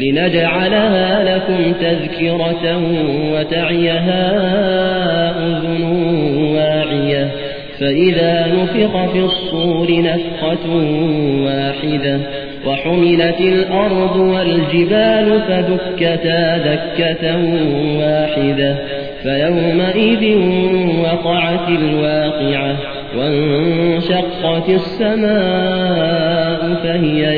لنجعلها لكم تذكرة وتعيها أذن واعية. فإذا نفق في الصور نفقة واحدة وحملت الأرض والجبال فدكتا دكة واحدة. فيومئذ وقعت الواقعة وانشقت السماء فهي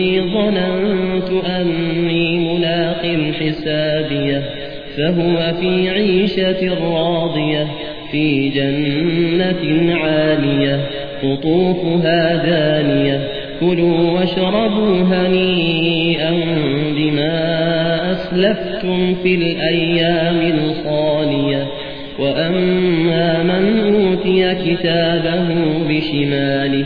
ظننت أني ملاق حسابية فهو في عيشة راضية في جنة عالية قطوفها دانية كلوا واشربوا هنيئا بما أسلفتم في الأيام الخالية. وأما من أوتي كتابه بشماله